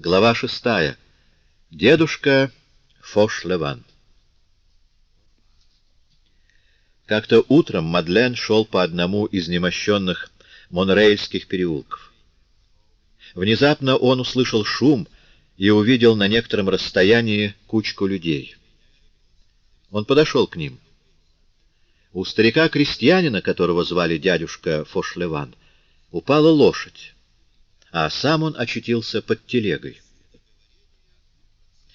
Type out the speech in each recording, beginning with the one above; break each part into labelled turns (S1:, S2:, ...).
S1: Глава шестая. Дедушка Фошлеван. Как-то утром Мадлен шел по одному из немощенных монрейских переулков. Внезапно он услышал шум и увидел на некотором расстоянии кучку людей. Он подошел к ним. У старика-крестьянина, которого звали дядюшка Фошлеван, упала лошадь а сам он очутился под телегой.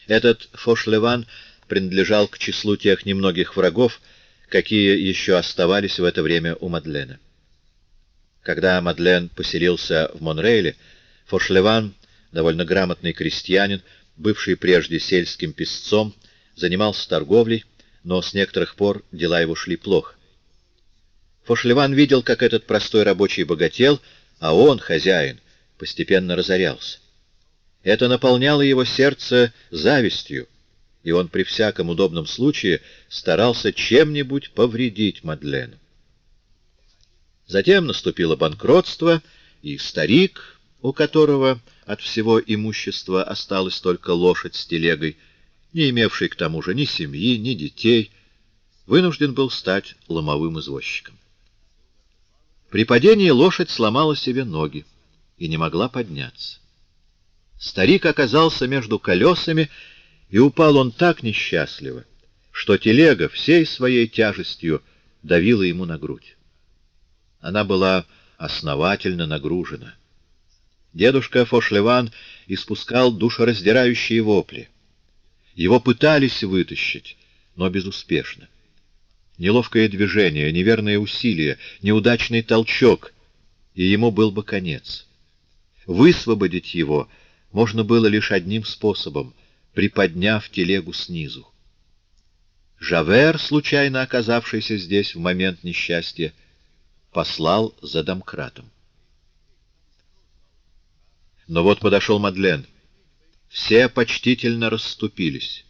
S1: Этот Фошлеван принадлежал к числу тех немногих врагов, какие еще оставались в это время у Мадлена. Когда Мадлен поселился в Монрейле, Фошлеван, довольно грамотный крестьянин, бывший прежде сельским песцом, занимался торговлей, но с некоторых пор дела его шли плохо. Фошлеван видел, как этот простой рабочий богател, а он, хозяин, постепенно разорялся. Это наполняло его сердце завистью, и он при всяком удобном случае старался чем-нибудь повредить Мадлену. Затем наступило банкротство, и старик, у которого от всего имущества осталась только лошадь с телегой, не имевший к тому же ни семьи, ни детей, вынужден был стать ломовым извозчиком. При падении лошадь сломала себе ноги и не могла подняться. Старик оказался между колесами, и упал он так несчастливо, что телега всей своей тяжестью давила ему на грудь. Она была основательно нагружена. Дедушка Фошлеван испускал душераздирающие вопли. Его пытались вытащить, но безуспешно. Неловкое движение, неверное усилие, неудачный толчок, и ему был бы конец. Высвободить его можно было лишь одним способом — приподняв телегу снизу. Жавер, случайно оказавшийся здесь в момент несчастья, послал за домкратом. Но вот подошел Мадлен. Все почтительно расступились.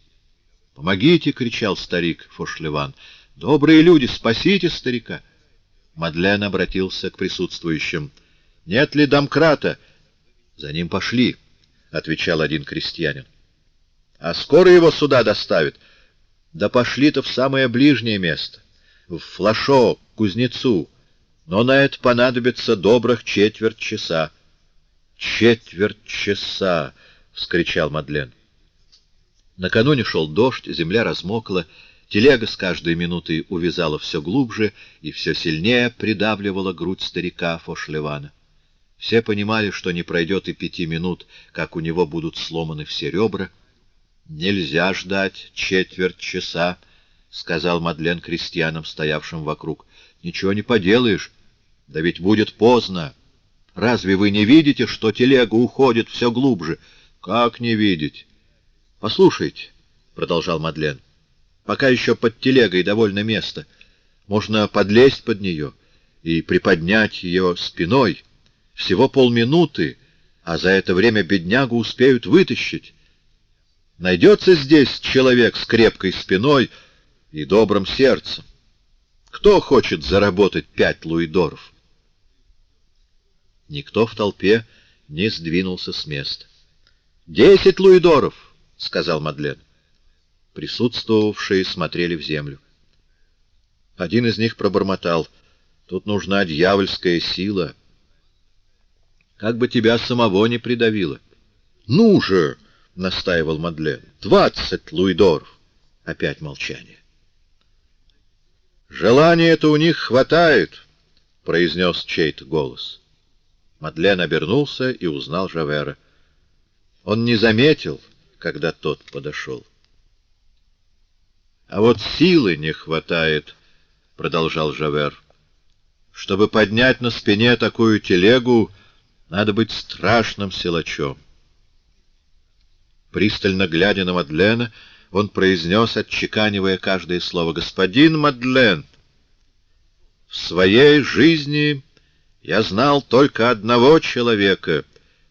S1: «Помогите!» — кричал старик Фошлеван. «Добрые люди, спасите старика!» Мадлен обратился к присутствующим. «Нет ли домкрата?» За ним пошли, — отвечал один крестьянин. — А скоро его сюда доставят? Да пошли-то в самое ближнее место, в Флашо, к кузнецу. Но на это понадобится добрых четверть часа. — Четверть часа! — вскричал Мадлен. Накануне шел дождь, земля размокла, телега с каждой минутой увязала все глубже и все сильнее придавливала грудь старика Фошлевана. Все понимали, что не пройдет и пяти минут, как у него будут сломаны все ребра. «Нельзя ждать четверть часа», — сказал Мадлен крестьянам, стоявшим вокруг. «Ничего не поделаешь. Да ведь будет поздно. Разве вы не видите, что телега уходит все глубже? Как не видеть?» «Послушайте», — продолжал Мадлен, — «пока еще под телегой довольно места. Можно подлезть под нее и приподнять ее спиной». Всего полминуты, а за это время беднягу успеют вытащить. Найдется здесь человек с крепкой спиной и добрым сердцем. Кто хочет заработать пять луидоров? Никто в толпе не сдвинулся с места. «Десять луидоров!» — сказал Мадлен. Присутствовавшие смотрели в землю. Один из них пробормотал. «Тут нужна дьявольская сила». Как бы тебя самого не придавило. — Ну же, — настаивал Мадлен, — двадцать луидоров. Опять молчание. — Желания-то у них хватает, — произнес чей-то голос. Мадлен обернулся и узнал Жавера. Он не заметил, когда тот подошел. — А вот силы не хватает, — продолжал Жавер. — Чтобы поднять на спине такую телегу, — надо быть страшным силачом. Пристально глядя на Мадлена, он произнес, отчеканивая каждое слово, «Господин Мадлен, в своей жизни я знал только одного человека,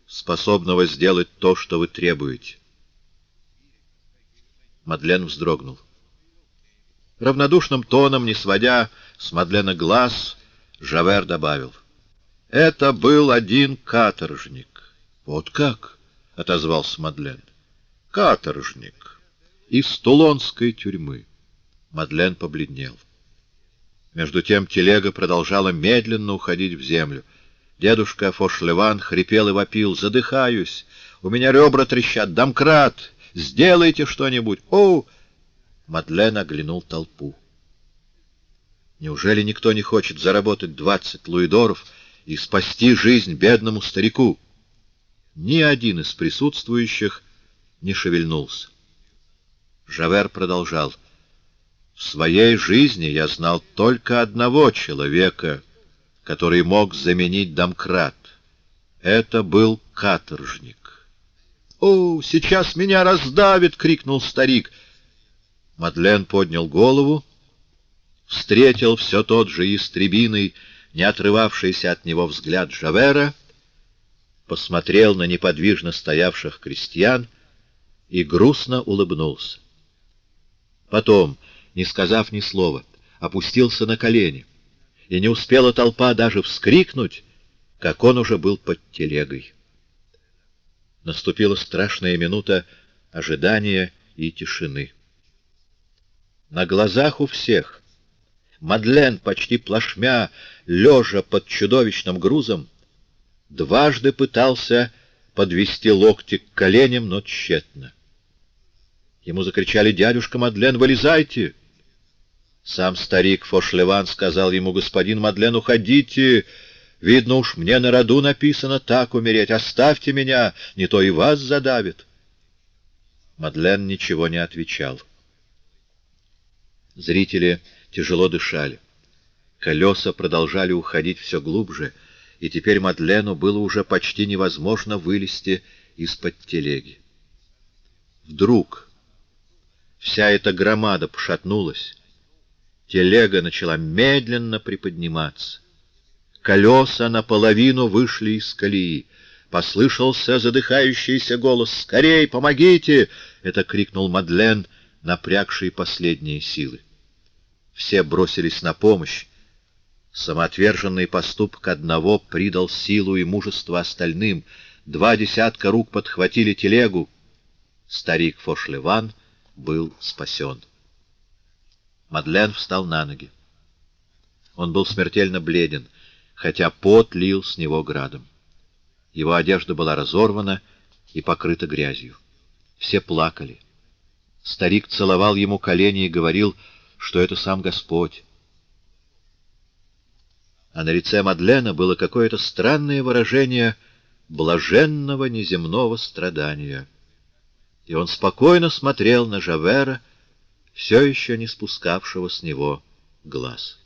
S1: способного сделать то, что вы требуете». Мадлен вздрогнул. Равнодушным тоном, не сводя с Мадлена глаз, Жавер добавил — это был один каторжник. Вот как? — отозвался Мадлен. — Каторжник. Из Тулонской тюрьмы. Мадлен побледнел. Между тем телега продолжала медленно уходить в землю. Дедушка Фошлеван хрипел и вопил. «Задыхаюсь! У меня ребра трещат! Домкрат! Сделайте что-нибудь! О!» Мадлен оглянул толпу. Неужели никто не хочет заработать двадцать луидоров и спасти жизнь бедному старику? Ни один из присутствующих не шевельнулся. Жавер продолжал. «В своей жизни я знал только одного человека, который мог заменить домкрат. Это был каторжник». «О, сейчас меня раздавит!» — крикнул старик. Мадлен поднял голову встретил все тот же истребиный, не отрывавшийся от него взгляд Жавера, посмотрел на неподвижно стоявших крестьян и грустно улыбнулся. Потом, не сказав ни слова, опустился на колени, и не успела толпа даже вскрикнуть, как он уже был под телегой. Наступила страшная минута ожидания и тишины. На глазах у всех Мадлен, почти плашмя, лежа под чудовищным грузом, дважды пытался подвести локти к коленям, но тщетно. Ему закричали «Дядюшка Мадлен, вылезайте!» Сам старик Фошлеван сказал ему «Господин Мадлен, уходите! Видно уж, мне на роду написано так умереть. Оставьте меня, не то и вас задавит!» Мадлен ничего не отвечал. Зрители тяжело дышали. Колеса продолжали уходить все глубже, и теперь Мадлену было уже почти невозможно вылезти из-под телеги. Вдруг вся эта громада пошатнулась. Телега начала медленно приподниматься. Колеса наполовину вышли из колеи. Послышался задыхающийся голос. «Скорей, помогите!» — это крикнул Мадлен, напрягший последние силы. Все бросились на помощь. Самоотверженный поступок одного придал силу и мужество остальным. Два десятка рук подхватили телегу. Старик Фошлеван был спасен. Мадлен встал на ноги. Он был смертельно бледен, хотя пот лил с него градом. Его одежда была разорвана и покрыта грязью. Все плакали. Старик целовал ему колени и говорил — что это сам Господь. А на лице Мадлена было какое-то странное выражение блаженного неземного страдания. И он спокойно смотрел на Жавера, все еще не спускавшего с него глаз.